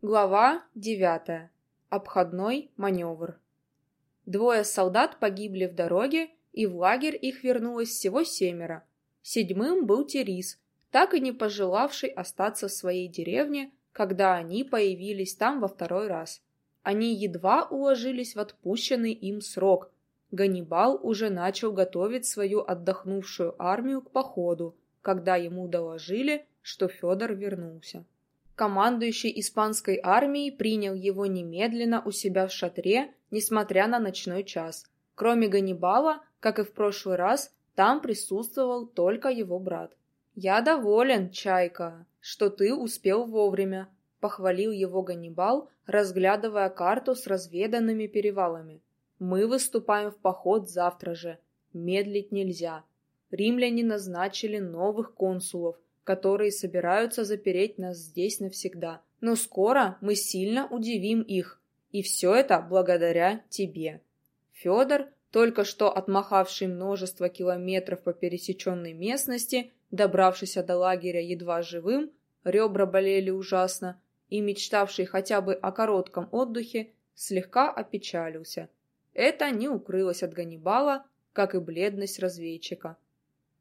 Глава 9. Обходной маневр. Двое солдат погибли в дороге, и в лагерь их вернулось всего семеро. Седьмым был Терис, так и не пожелавший остаться в своей деревне, когда они появились там во второй раз. Они едва уложились в отпущенный им срок. Ганнибал уже начал готовить свою отдохнувшую армию к походу, когда ему доложили, что Федор вернулся. Командующий испанской армией принял его немедленно у себя в шатре, несмотря на ночной час. Кроме Ганнибала, как и в прошлый раз, там присутствовал только его брат. «Я доволен, Чайка, что ты успел вовремя», — похвалил его Ганнибал, разглядывая карту с разведанными перевалами. «Мы выступаем в поход завтра же. Медлить нельзя. Римляне назначили новых консулов — которые собираются запереть нас здесь навсегда. Но скоро мы сильно удивим их, и все это благодаря тебе. Федор, только что отмахавший множество километров по пересеченной местности, добравшийся до лагеря едва живым, ребра болели ужасно, и мечтавший хотя бы о коротком отдыхе, слегка опечалился. Это не укрылось от Ганнибала, как и бледность разведчика.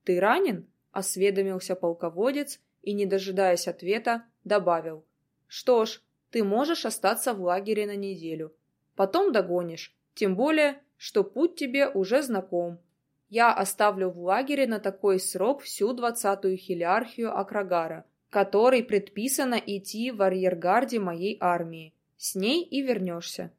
«Ты ранен?» Осведомился полководец и, не дожидаясь ответа, добавил. «Что ж, ты можешь остаться в лагере на неделю. Потом догонишь, тем более, что путь тебе уже знаком. Я оставлю в лагере на такой срок всю двадцатую хилярхию Акрагара, которой предписано идти в арьергарде моей армии. С ней и вернешься».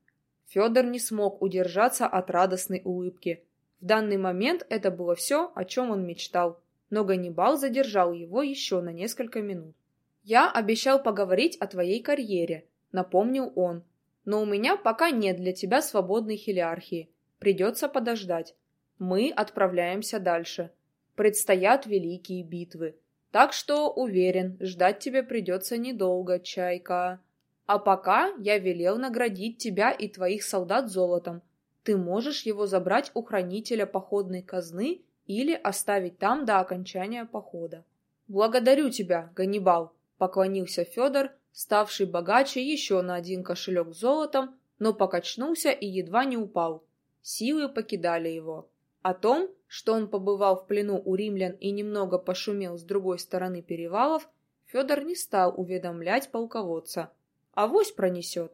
Федор не смог удержаться от радостной улыбки. В данный момент это было все, о чем он мечтал но Ганнибал задержал его еще на несколько минут. «Я обещал поговорить о твоей карьере», — напомнил он. «Но у меня пока нет для тебя свободной хилиархии. Придется подождать. Мы отправляемся дальше. Предстоят великие битвы. Так что, уверен, ждать тебе придется недолго, Чайка. А пока я велел наградить тебя и твоих солдат золотом. Ты можешь его забрать у хранителя походной казны или оставить там до окончания похода. «Благодарю тебя, Ганнибал», — поклонился Федор, ставший богаче еще на один кошелек золотом, но покачнулся и едва не упал. Силы покидали его. О том, что он побывал в плену у римлян и немного пошумел с другой стороны перевалов, Федор не стал уведомлять полководца. Авось пронесет.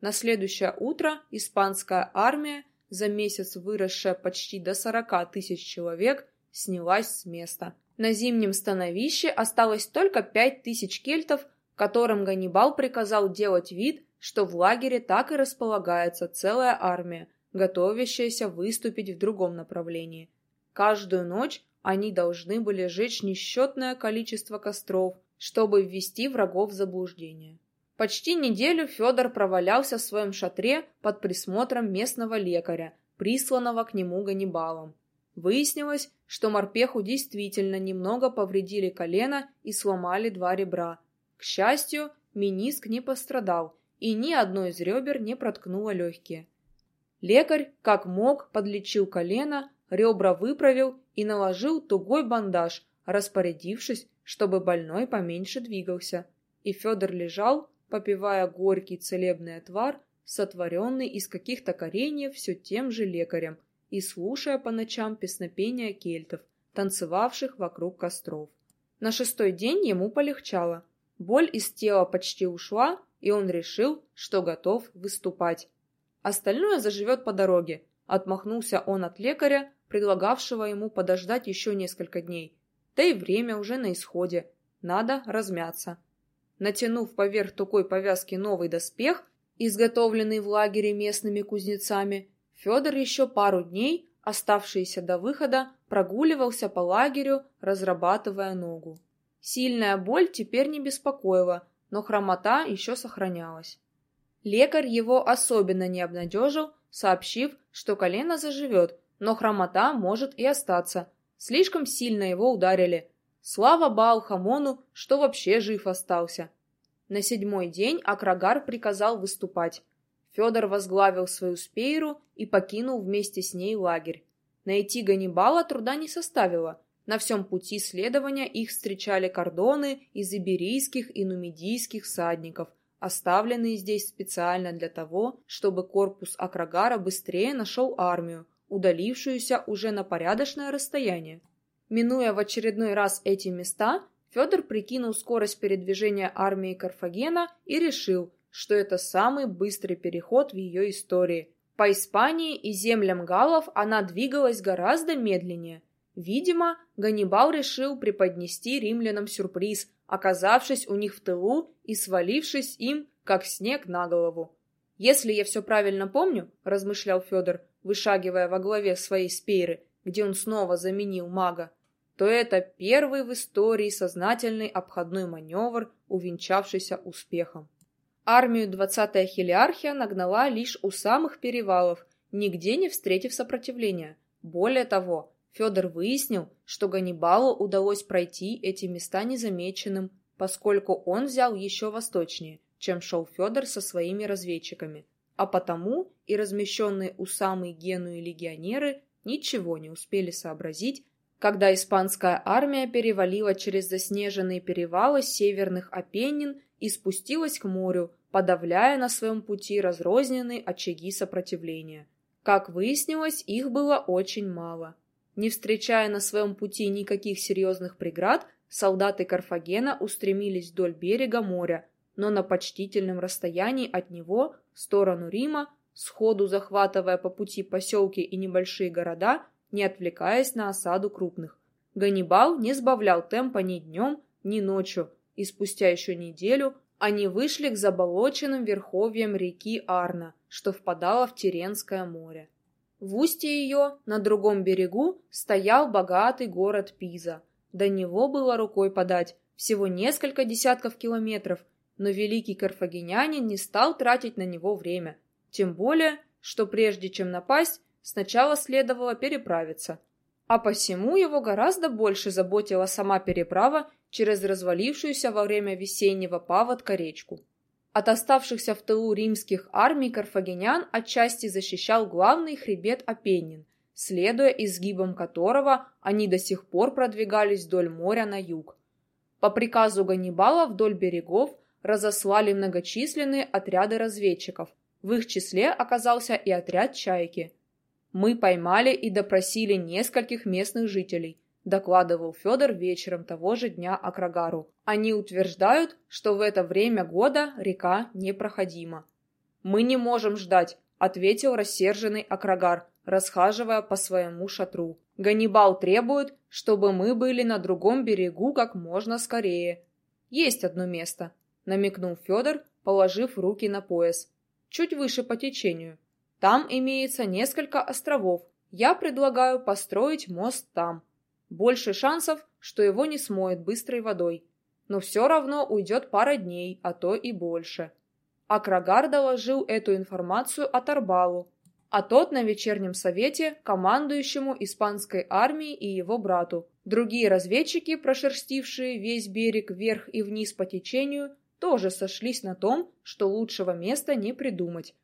На следующее утро испанская армия за месяц выросшая почти до 40 тысяч человек, снялась с места. На зимнем становище осталось только 5 тысяч кельтов, которым Ганнибал приказал делать вид, что в лагере так и располагается целая армия, готовящаяся выступить в другом направлении. Каждую ночь они должны были сжечь несчетное количество костров, чтобы ввести врагов в заблуждение. Почти неделю Федор провалялся в своем шатре под присмотром местного лекаря, присланного к нему Ганнибалом. Выяснилось, что морпеху действительно немного повредили колено и сломали два ребра. К счастью, миниск не пострадал, и ни одно из ребер не проткнуло легкие. Лекарь, как мог, подлечил колено, ребра выправил и наложил тугой бандаж, распорядившись, чтобы больной поменьше двигался. И Федор лежал, попивая горький целебный отвар, сотворенный из каких-то кореньев все тем же лекарем, и слушая по ночам песнопения кельтов, танцевавших вокруг костров. На шестой день ему полегчало. Боль из тела почти ушла, и он решил, что готов выступать. Остальное заживет по дороге. Отмахнулся он от лекаря, предлагавшего ему подождать еще несколько дней. Да и время уже на исходе. Надо размяться. Натянув поверх такой повязки новый доспех, изготовленный в лагере местными кузнецами, Федор еще пару дней, оставшиеся до выхода, прогуливался по лагерю, разрабатывая ногу. Сильная боль теперь не беспокоила, но хромота еще сохранялась. Лекарь его особенно не обнадежил, сообщив, что колено заживет, но хромота может и остаться. Слишком сильно его ударили, Слава Баал-Хамону, что вообще жив остался. На седьмой день Акрагар приказал выступать. Федор возглавил свою спейру и покинул вместе с ней лагерь. Найти Ганнибала труда не составило. На всем пути следования их встречали кордоны из иберийских и нумидийских садников, оставленные здесь специально для того, чтобы корпус Акрагара быстрее нашел армию, удалившуюся уже на порядочное расстояние. Минуя в очередной раз эти места, Федор прикинул скорость передвижения армии Карфагена и решил, что это самый быстрый переход в ее истории. По Испании и землям галлов она двигалась гораздо медленнее. Видимо, Ганнибал решил преподнести римлянам сюрприз, оказавшись у них в тылу и свалившись им, как снег на голову. «Если я все правильно помню», — размышлял Федор, вышагивая во главе своей спейры, где он снова заменил мага, то это первый в истории сознательный обходной маневр, увенчавшийся успехом. Армию 20-я хелиархия нагнала лишь у самых перевалов, нигде не встретив сопротивления. Более того, Федор выяснил, что Ганнибалу удалось пройти эти места незамеченным, поскольку он взял еще восточнее, чем шел Федор со своими разведчиками, а потому и размещенные у самой Генуи легионеры ничего не успели сообразить, когда испанская армия перевалила через заснеженные перевалы северных Апеннин и спустилась к морю, подавляя на своем пути разрозненные очаги сопротивления. Как выяснилось, их было очень мало. Не встречая на своем пути никаких серьезных преград, солдаты Карфагена устремились вдоль берега моря, но на почтительном расстоянии от него, в сторону Рима, сходу захватывая по пути поселки и небольшие города, не отвлекаясь на осаду крупных. Ганнибал не сбавлял темпа ни днем, ни ночью, и спустя еще неделю они вышли к заболоченным верховьям реки Арна, что впадала в Теренское море. В устье ее, на другом берегу, стоял богатый город Пиза. До него было рукой подать, всего несколько десятков километров, но великий карфагенянин не стал тратить на него время. Тем более, что прежде чем напасть, Сначала следовало переправиться, а посему его гораздо больше заботила сама переправа через развалившуюся во время весеннего паводка речку. От оставшихся в тылу римских армий карфагенян отчасти защищал главный хребет Апеннин, следуя изгибам которого они до сих пор продвигались вдоль моря на юг. По приказу Ганнибала вдоль берегов разослали многочисленные отряды разведчиков. В их числе оказался и отряд «Чайки», мы поймали и допросили нескольких местных жителей, докладывал Федор вечером того же дня Акрагару. Они утверждают, что в это время года река непроходима. Мы не можем ждать, ответил рассерженный Акрагар, расхаживая по своему шатру. Ганнибал требует, чтобы мы были на другом берегу как можно скорее. Есть одно место, намекнул Федор, положив руки на пояс. Чуть выше по течению. Там имеется несколько островов. Я предлагаю построить мост там. Больше шансов, что его не смоет быстрой водой. Но все равно уйдет пара дней, а то и больше. Акрагар доложил эту информацию Атарбалу, а тот на вечернем совете командующему испанской армией и его брату. Другие разведчики, прошерстившие весь берег вверх и вниз по течению, тоже сошлись на том, что лучшего места не придумать.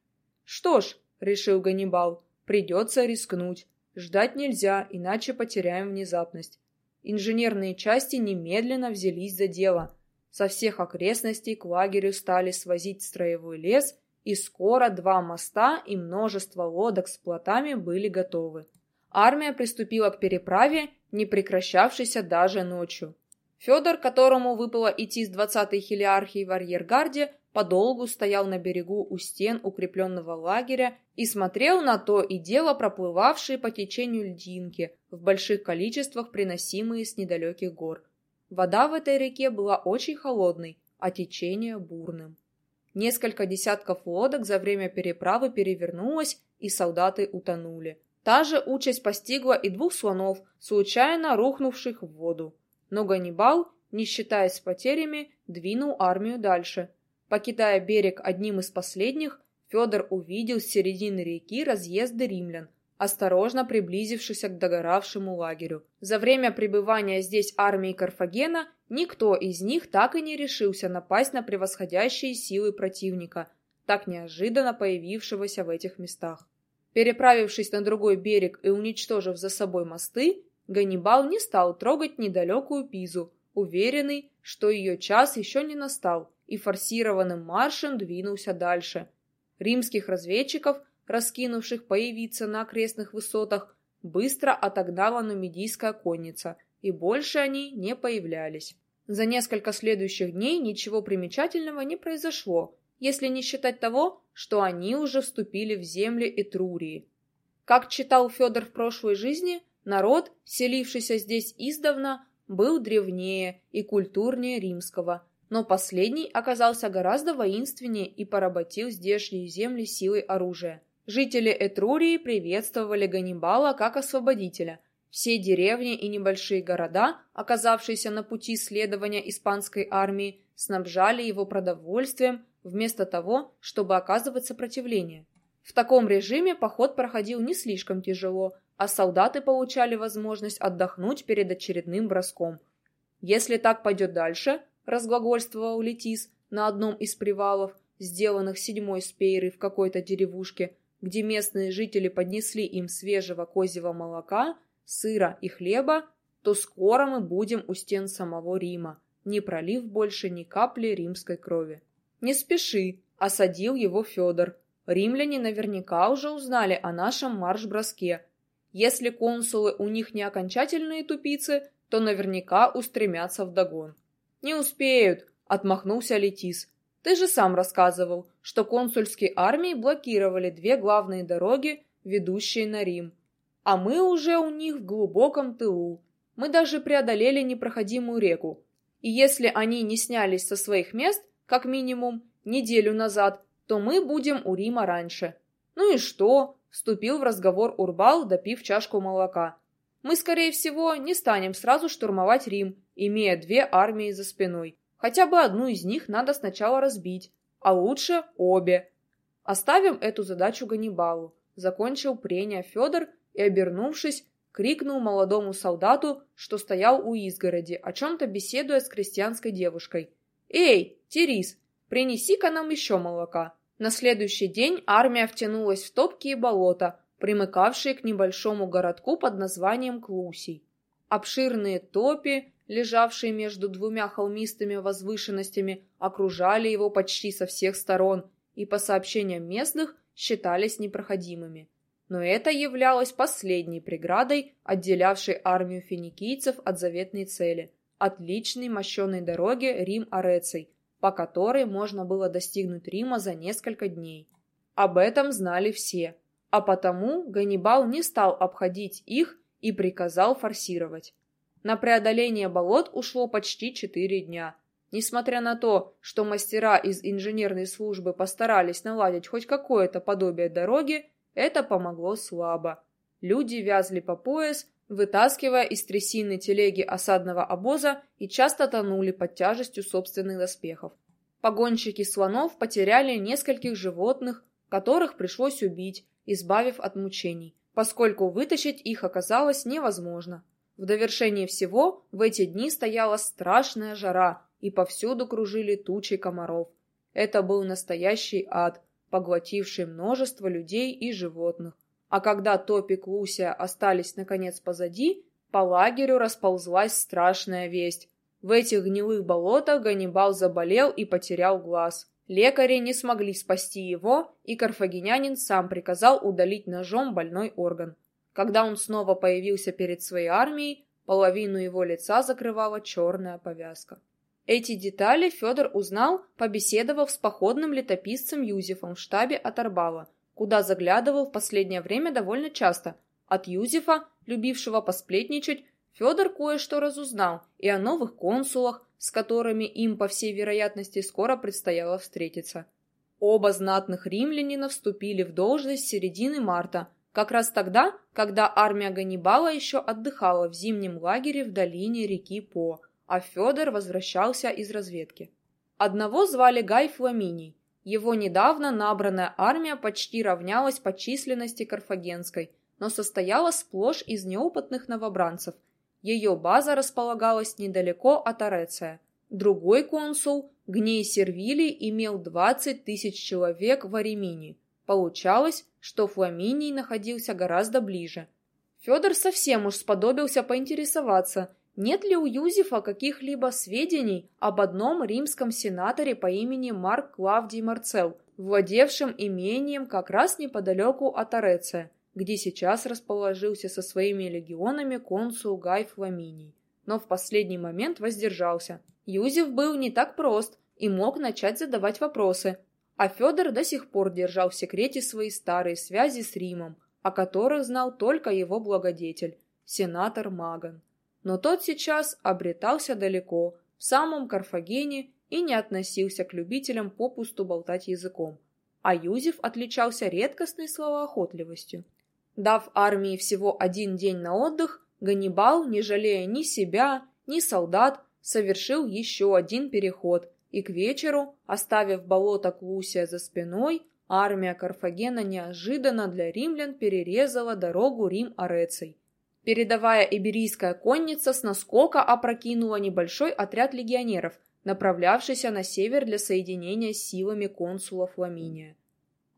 Что ж, — решил Ганнибал. «Придется рискнуть. Ждать нельзя, иначе потеряем внезапность». Инженерные части немедленно взялись за дело. Со всех окрестностей к лагерю стали свозить строевой лес, и скоро два моста и множество лодок с плотами были готовы. Армия приступила к переправе, не прекращавшейся даже ночью. Федор, которому выпало идти с 20-й хилиархией в арьергарде, подолгу стоял на берегу у стен укрепленного лагеря и смотрел на то и дело проплывавшие по течению льдинки, в больших количествах приносимые с недалеких гор. Вода в этой реке была очень холодной, а течение бурным. Несколько десятков лодок за время переправы перевернулось, и солдаты утонули. Та же участь постигла и двух слонов, случайно рухнувших в воду. Но Ганнибал, не считаясь с потерями, двинул армию дальше, Покидая берег одним из последних, Федор увидел с середины реки разъезды римлян, осторожно приблизившихся к догоравшему лагерю. За время пребывания здесь армии Карфагена никто из них так и не решился напасть на превосходящие силы противника, так неожиданно появившегося в этих местах. Переправившись на другой берег и уничтожив за собой мосты, Ганнибал не стал трогать недалекую Пизу, уверенный, что ее час еще не настал, и форсированным маршем двинулся дальше. Римских разведчиков, раскинувших появиться на окрестных высотах, быстро отогнала нумидийская конница, и больше они не появлялись. За несколько следующих дней ничего примечательного не произошло, если не считать того, что они уже вступили в земли Этрурии. Как читал Федор в прошлой жизни, народ, селившийся здесь издавна, был древнее и культурнее римского, но последний оказался гораздо воинственнее и поработил здешние земли силой оружия. Жители Этрурии приветствовали Ганнибала как освободителя. Все деревни и небольшие города, оказавшиеся на пути следования испанской армии, снабжали его продовольствием вместо того, чтобы оказывать сопротивление. В таком режиме поход проходил не слишком тяжело, а солдаты получали возможность отдохнуть перед очередным броском. Если так пойдет дальше, разглагольствовал Летис на одном из привалов, сделанных седьмой спейрой в какой-то деревушке, где местные жители поднесли им свежего козьего молока, сыра и хлеба, то скоро мы будем у стен самого Рима, не пролив больше ни капли римской крови. «Не спеши», — осадил его Федор. «Римляне наверняка уже узнали о нашем марш-броске. Если консулы у них не окончательные тупицы, то наверняка устремятся вдогон». «Не успеют», — отмахнулся Летис. Ты же сам рассказывал, что консульские армии блокировали две главные дороги, ведущие на Рим. А мы уже у них в глубоком тылу. Мы даже преодолели непроходимую реку. И если они не снялись со своих мест, как минимум, неделю назад, то мы будем у Рима раньше. Ну и что? Вступил в разговор Урбал, допив чашку молока. Мы, скорее всего, не станем сразу штурмовать Рим, имея две армии за спиной. Хотя бы одну из них надо сначала разбить, а лучше обе. Оставим эту задачу Ганнибалу. Закончил прения Федор и, обернувшись, крикнул молодому солдату, что стоял у изгороди, о чем-то беседуя с крестьянской девушкой. «Эй, Терис, принеси-ка нам еще молока». На следующий день армия втянулась в топкие болота, примыкавшие к небольшому городку под названием Клусий. Обширные топи лежавшие между двумя холмистыми возвышенностями, окружали его почти со всех сторон и, по сообщениям местных, считались непроходимыми. Но это являлось последней преградой, отделявшей армию финикийцев от заветной цели – отличной мощенной дороги Рим-Ареций, по которой можно было достигнуть Рима за несколько дней. Об этом знали все, а потому Ганнибал не стал обходить их и приказал форсировать. На преодоление болот ушло почти четыре дня. Несмотря на то, что мастера из инженерной службы постарались наладить хоть какое-то подобие дороги, это помогло слабо. Люди вязли по пояс, вытаскивая из трясины телеги осадного обоза и часто тонули под тяжестью собственных доспехов. Погонщики слонов потеряли нескольких животных, которых пришлось убить, избавив от мучений, поскольку вытащить их оказалось невозможно. В довершение всего в эти дни стояла страшная жара, и повсюду кружили тучи комаров. Это был настоящий ад, поглотивший множество людей и животных. А когда Топик Лусия остались наконец позади, по лагерю расползлась страшная весть. В этих гнилых болотах Ганнибал заболел и потерял глаз. Лекари не смогли спасти его, и карфагенянин сам приказал удалить ножом больной орган. Когда он снова появился перед своей армией, половину его лица закрывала черная повязка. Эти детали Федор узнал, побеседовав с походным летописцем Юзефом в штабе от Арбала, куда заглядывал в последнее время довольно часто. От Юзефа, любившего посплетничать, Федор кое-что разузнал и о новых консулах, с которыми им, по всей вероятности, скоро предстояло встретиться. Оба знатных римлянина вступили в должность с середины марта, как раз тогда, когда армия Ганнибала еще отдыхала в зимнем лагере в долине реки По, а Федор возвращался из разведки. Одного звали Гай Фламиний. Его недавно набранная армия почти равнялась по численности карфагенской, но состояла сплошь из неопытных новобранцев. Ее база располагалась недалеко от Ореция. Другой консул, Гней Сервилий, имел 20 тысяч человек в Аремине – Получалось, что Фламиний находился гораздо ближе. Федор совсем уж сподобился поинтересоваться, Нет ли у Юзефа каких-либо сведений об одном римском сенаторе по имени Марк Клавдий Марцел, владевшем имением как раз неподалеку от Ореция, где сейчас расположился со своими легионами консул Гай Фламиний, но в последний момент воздержался. Юзеф был не так прост и мог начать задавать вопросы, а Федор до сих пор держал в секрете свои старые связи с Римом, о которых знал только его благодетель, сенатор Маган. Но тот сейчас обретался далеко, в самом Карфагене, и не относился к любителям попусту болтать языком. А Юзеф отличался редкостной словоохотливостью. Дав армии всего один день на отдых, Ганнибал, не жалея ни себя, ни солдат, совершил еще один переход, и к вечеру, оставив болото Клусия за спиной, армия Карфагена неожиданно для римлян перерезала дорогу Рим-Ореций. Передовая иберийская конница с наскока опрокинула небольшой отряд легионеров, направлявшийся на север для соединения с силами консула Фламиния.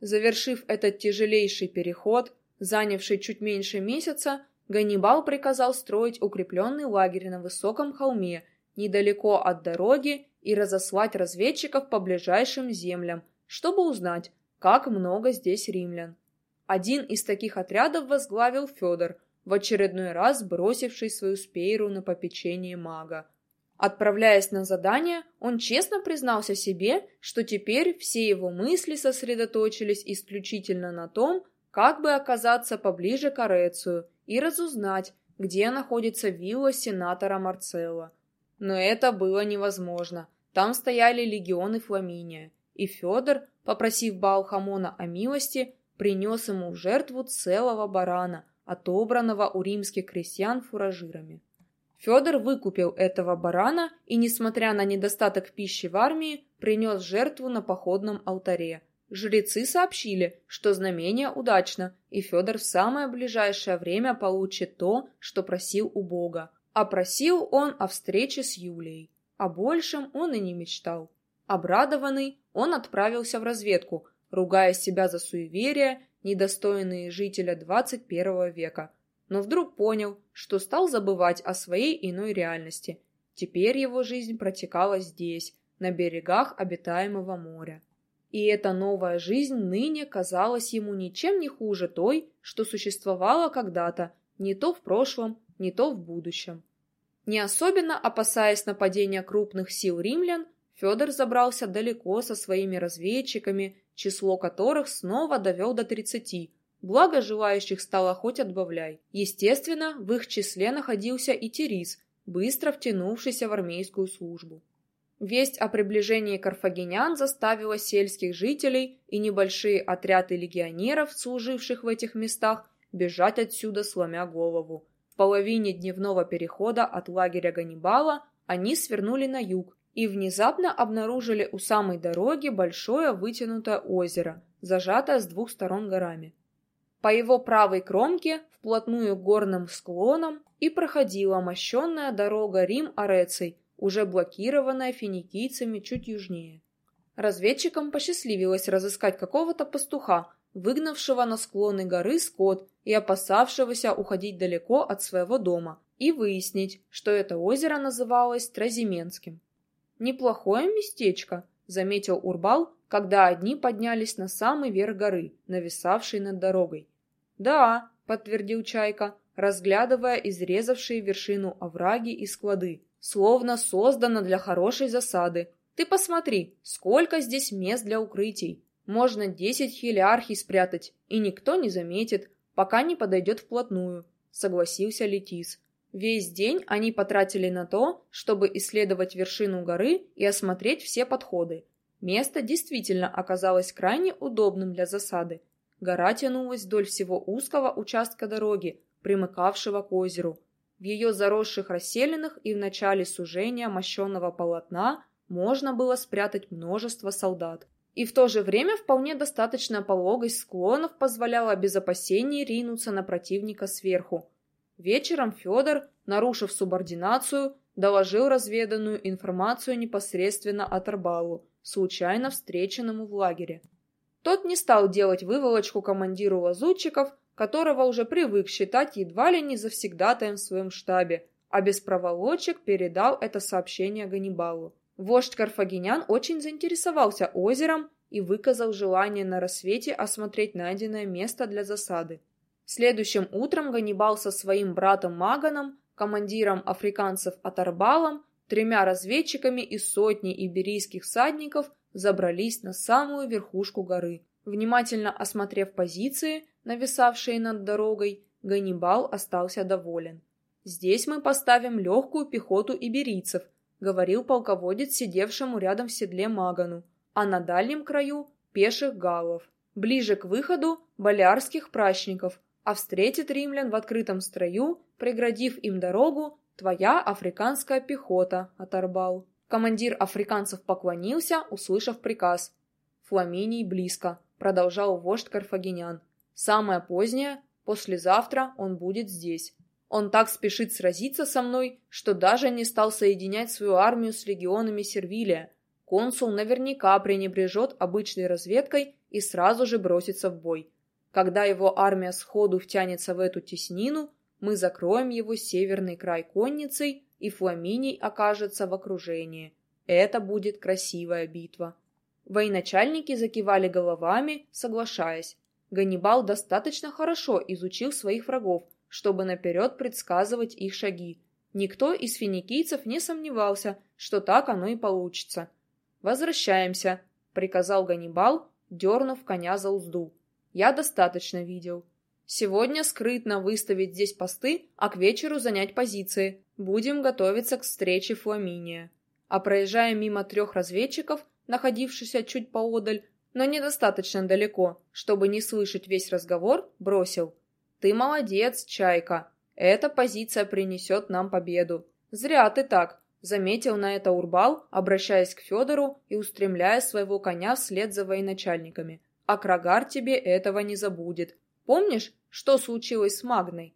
Завершив этот тяжелейший переход, занявший чуть меньше месяца, Ганнибал приказал строить укрепленный лагерь на высоком холме, недалеко от дороги, и разослать разведчиков по ближайшим землям, чтобы узнать, как много здесь римлян. Один из таких отрядов возглавил Федор, в очередной раз бросивший свою спейру на попечение мага. Отправляясь на задание, он честно признался себе, что теперь все его мысли сосредоточились исключительно на том, как бы оказаться поближе к Орецию и разузнать, где находится вилла сенатора Марцелла. Но это было невозможно. Там стояли легионы Фламиния, и Федор, попросив Баалхамона о милости, принес ему в жертву целого барана, отобранного у римских крестьян фуражирами. Федор выкупил этого барана и, несмотря на недостаток пищи в армии, принес жертву на походном алтаре. Жрецы сообщили, что знамение удачно, и Федор в самое ближайшее время получит то, что просил у Бога. А просил он о встрече с Юлией. О большем он и не мечтал. Обрадованный, он отправился в разведку, ругая себя за суеверие, недостойные жителя 21 века, но вдруг понял, что стал забывать о своей иной реальности. Теперь его жизнь протекала здесь, на берегах обитаемого моря. И эта новая жизнь ныне казалась ему ничем не хуже той, что существовала когда-то, не то в прошлом, не то в будущем. Не особенно опасаясь нападения крупных сил римлян, Федор забрался далеко со своими разведчиками, число которых снова довел до тридцати, благо желающих стало хоть отбавляй. Естественно, в их числе находился и Терис, быстро втянувшийся в армейскую службу. Весть о приближении карфагенян заставила сельских жителей и небольшие отряды легионеров, служивших в этих местах, бежать отсюда, сломя голову. В половине дневного перехода от лагеря Ганнибала они свернули на юг и внезапно обнаружили у самой дороги большое вытянутое озеро, зажатое с двух сторон горами. По его правой кромке, вплотную к горным склонам, и проходила мощенная дорога Рим-Ореций, уже блокированная финикийцами чуть южнее. Разведчикам посчастливилось разыскать какого-то пастуха, выгнавшего на склоны горы скот и опасавшегося уходить далеко от своего дома, и выяснить, что это озеро называлось Тразименским. «Неплохое местечко», — заметил Урбал, когда одни поднялись на самый верх горы, нависавшей над дорогой. «Да», — подтвердил Чайка, разглядывая изрезавшие вершину овраги и склады словно создана для хорошей засады. Ты посмотри, сколько здесь мест для укрытий. Можно десять хелиархий спрятать, и никто не заметит, пока не подойдет вплотную, согласился Летис. Весь день они потратили на то, чтобы исследовать вершину горы и осмотреть все подходы. Место действительно оказалось крайне удобным для засады. Гора тянулась вдоль всего узкого участка дороги, примыкавшего к озеру, в ее заросших расселенных и в начале сужения мощенного полотна можно было спрятать множество солдат. И в то же время вполне достаточная пологость склонов позволяла без опасений ринуться на противника сверху. Вечером Федор, нарушив субординацию, доложил разведанную информацию непосредственно от Арбалу, случайно встреченному в лагере. Тот не стал делать выволочку командиру лазутчиков, которого уже привык считать едва ли не завсегдатаем в своем штабе, а без проволочек передал это сообщение Ганнибалу. Вождь Карфагенян очень заинтересовался озером и выказал желание на рассвете осмотреть найденное место для засады. Следующим утром Ганнибал со своим братом Маганом, командиром африканцев Атарбалом, тремя разведчиками и сотней иберийских садников забрались на самую верхушку горы. Внимательно осмотрев позиции, нависавшие над дорогой, Ганнибал остался доволен. «Здесь мы поставим легкую пехоту иберийцев», — говорил полководец, сидевшему рядом в седле Магану, а на дальнем краю — пеших галлов. Ближе к выходу — болярских прачников, а встретит римлян в открытом строю, преградив им дорогу, твоя африканская пехота, оторбал. Командир африканцев поклонился, услышав приказ. Фламиний близко, продолжал вождь карфагенян. Самое позднее, послезавтра он будет здесь. Он так спешит сразиться со мной, что даже не стал соединять свою армию с легионами Сервилия. Консул наверняка пренебрежет обычной разведкой и сразу же бросится в бой. Когда его армия сходу втянется в эту теснину, мы закроем его северный край конницей, и Фламиний окажется в окружении. Это будет красивая битва. Военачальники закивали головами, соглашаясь. Ганнибал достаточно хорошо изучил своих врагов, чтобы наперед предсказывать их шаги. Никто из финикийцев не сомневался, что так оно и получится. «Возвращаемся», — приказал Ганнибал, дернув коня за узду. «Я достаточно видел. Сегодня скрытно выставить здесь посты, а к вечеру занять позиции. Будем готовиться к встрече Фламиния». А проезжая мимо трех разведчиков, находившихся чуть поодаль, но недостаточно далеко, чтобы не слышать весь разговор, бросил. «Ты молодец, Чайка. Эта позиция принесет нам победу. Зря ты так», — заметил на это Урбал, обращаясь к Федору и устремляя своего коня вслед за военачальниками. «А Крагар тебе этого не забудет. Помнишь, что случилось с Магной?»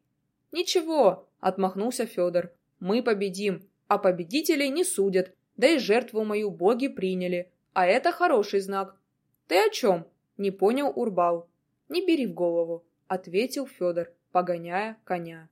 «Ничего», — отмахнулся Федор. «Мы победим, а победителей не судят, да и жертву мою боги приняли. А это хороший знак. «Ты о чем?» — не понял Урбал. «Не бери в голову», — ответил Федор, погоняя коня.